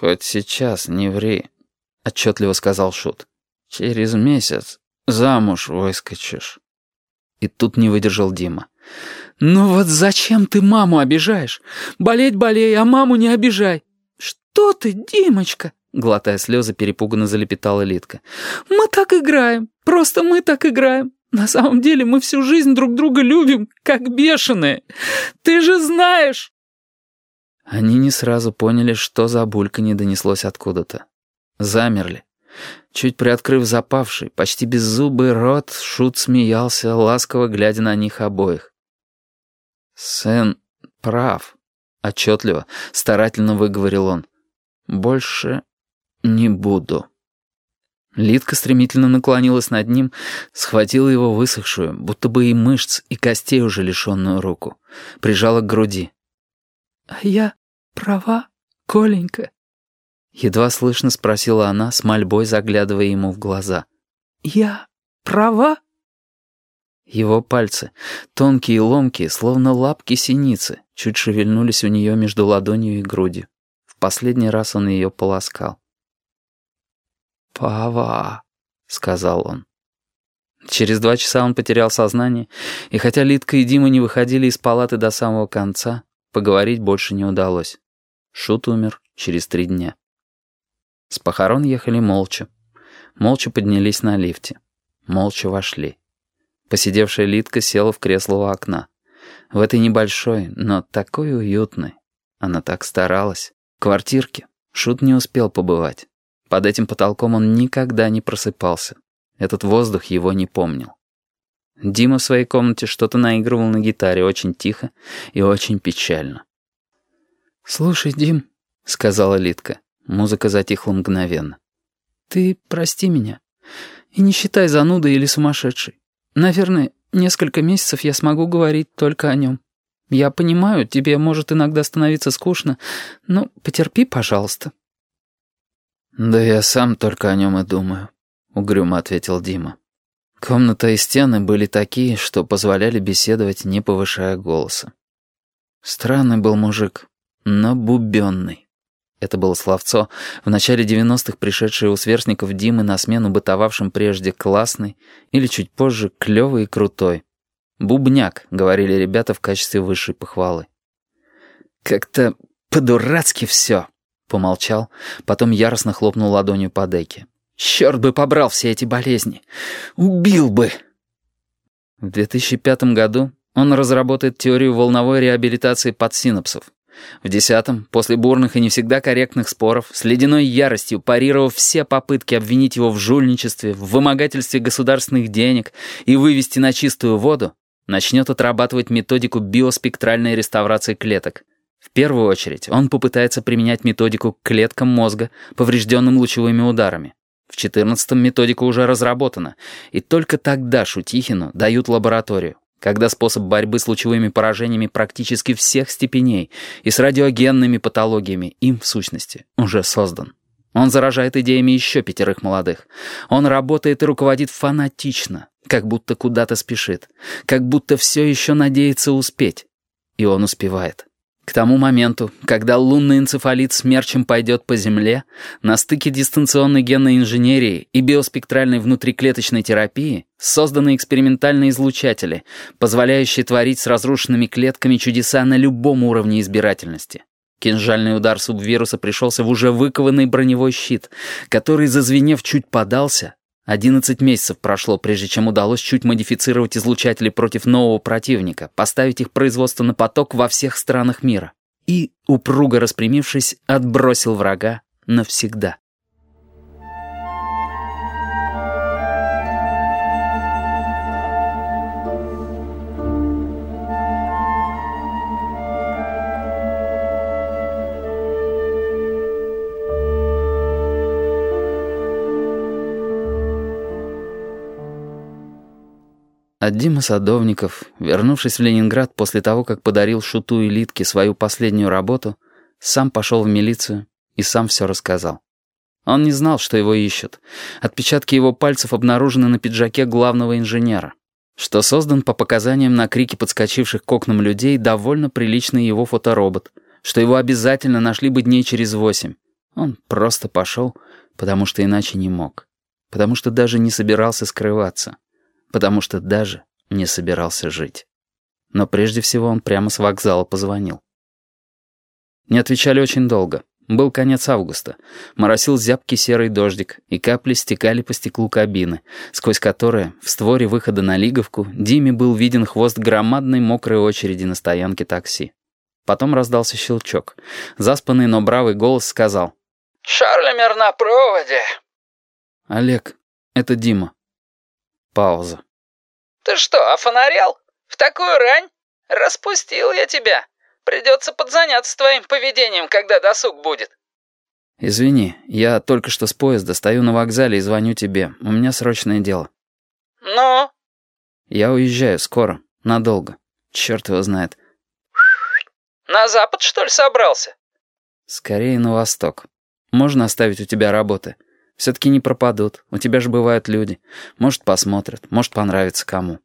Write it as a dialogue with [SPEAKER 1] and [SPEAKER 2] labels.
[SPEAKER 1] «Хоть сейчас не ври», — отчетливо сказал Шут. «Через месяц замуж выскочишь». И тут не выдержал Дима.
[SPEAKER 2] «Ну вот зачем ты маму обижаешь? Болеть болей, а маму не обижай». «Что ты, Димочка?» Глотая слезы, перепуганно залепетала Литка. «Мы так играем, просто мы так играем. На самом деле мы всю жизнь друг друга любим, как бешеные. Ты же знаешь!»
[SPEAKER 1] Они не сразу поняли, что за булька не донеслось откуда-то. Замерли. Чуть приоткрыв запавший, почти беззубый рот, Шут смеялся, ласково глядя на них обоих. «Сын прав», — отчетливо, старательно выговорил он. «Больше не буду». Лидка стремительно наклонилась над ним, схватила его высохшую, будто бы и мышц, и костей уже лишенную руку, прижала к груди.
[SPEAKER 2] «А я права, Коленька?»
[SPEAKER 1] Едва слышно спросила она, с мольбой заглядывая ему в глаза.
[SPEAKER 2] «Я права?»
[SPEAKER 1] Его пальцы, тонкие и ломкие, словно лапки синицы, чуть шевельнулись у нее между ладонью и грудью. В последний раз он ее полоскал. «Пава», — сказал он. Через два часа он потерял сознание, и хотя Литка и Дима не выходили из палаты до самого конца, поговорить больше не удалось. Шут умер через три дня. С похорон ехали молча. Молча поднялись на лифте. Молча вошли. Посидевшая Литка села в кресло у окна. В этой небольшой, но такой уютной. Она так старалась. Квартирке Шут не успел побывать. Под этим потолком он никогда не просыпался. Этот воздух его не помнил. Дима в своей комнате что-то наигрывал на гитаре очень тихо и очень печально.
[SPEAKER 2] «Слушай, Дим», — сказала Литка.
[SPEAKER 1] Музыка затихла мгновенно.
[SPEAKER 2] «Ты прости меня. И не считай занудой или сумасшедшей. Наверное, несколько месяцев я смогу говорить только о нем. Я понимаю, тебе может иногда становиться скучно, но потерпи, пожалуйста».
[SPEAKER 1] «Да я сам только о нем и думаю», — угрюмо ответил Дима. Комната и стены были такие, что позволяли беседовать, не повышая голоса. Странный был мужик, но бубенный. Это было словцо, в начале 90-х пришедшее у сверстников Димы на смену бытовавшим прежде классный или чуть позже клёвый и крутой. «Бубняк», — говорили ребята в качестве высшей похвалы. «Как-то по-дурацки всё», — помолчал, потом яростно хлопнул ладонью по деке. «Чёрт бы побрал все эти болезни! Убил бы!» В 2005 году он разработает теорию волновой реабилитации подсинапсов, в десятом, после бурных и не всегда корректных споров, с ледяной яростью парировав все попытки обвинить его в жульничестве, в вымогательстве государственных денег и вывести на чистую воду, начнет отрабатывать методику биоспектральной реставрации клеток. В первую очередь он попытается применять методику к клеткам мозга, поврежденным лучевыми ударами. В четырнадцатом методика уже разработана, и только тогда Шутихину дают лабораторию когда способ борьбы с лучевыми поражениями практически всех степеней и с радиогенными патологиями им, в сущности, уже создан. Он заражает идеями еще пятерых молодых. Он работает и руководит фанатично, как будто куда-то спешит, как будто все еще надеется успеть. И он успевает. К тому моменту, когда лунный энцефалит смерчем пойдет по Земле, на стыке дистанционной генной инженерии и биоспектральной внутриклеточной терапии созданы экспериментальные излучатели, позволяющие творить с разрушенными клетками чудеса на любом уровне избирательности. Кинжальный удар субвируса пришелся в уже выкованный броневой щит, который, зазвенев, чуть подался, Одиннадцать месяцев прошло, прежде чем удалось чуть модифицировать излучатели против нового противника, поставить их производство на поток во всех странах мира. И, упруго распрямившись, отбросил врага навсегда. А Дима Садовников, вернувшись в Ленинград после того, как подарил Шуту и Литке свою последнюю работу, сам пошел в милицию и сам все рассказал. Он не знал, что его ищут. Отпечатки его пальцев обнаружены на пиджаке главного инженера. Что создан по показаниям на крики подскочивших к окнам людей довольно приличный его фоторобот. Что его обязательно нашли бы дней через восемь. Он просто пошел, потому что иначе не мог. Потому что даже не собирался скрываться. Потому что даже не собирался жить. Но прежде всего он прямо с вокзала позвонил. Не отвечали очень долго. Был конец августа. Моросил зябкий серый дождик, и капли стекали по стеклу кабины, сквозь которое, в створе выхода на Лиговку, Диме был виден хвост громадной мокрой очереди на стоянке такси. Потом раздался щелчок. Заспанный, но бравый голос сказал.
[SPEAKER 3] «Шарлемер на проводе».
[SPEAKER 1] «Олег, это Дима». Пауза.
[SPEAKER 3] «Ты что, офонарел? В такую рань? Распустил я тебя. Придется подзаняться твоим поведением, когда досуг будет».
[SPEAKER 1] «Извини, я только что с поезда, стою на вокзале и звоню тебе. У меня срочное дело».
[SPEAKER 3] «Ну?»
[SPEAKER 1] «Я уезжаю скоро, надолго. Черт его знает».
[SPEAKER 3] «На запад, что ли, собрался?»
[SPEAKER 1] «Скорее на восток. Можно оставить у тебя работы. Все-таки не пропадут. У тебя же бывают люди. Может, посмотрят, может, понравится кому».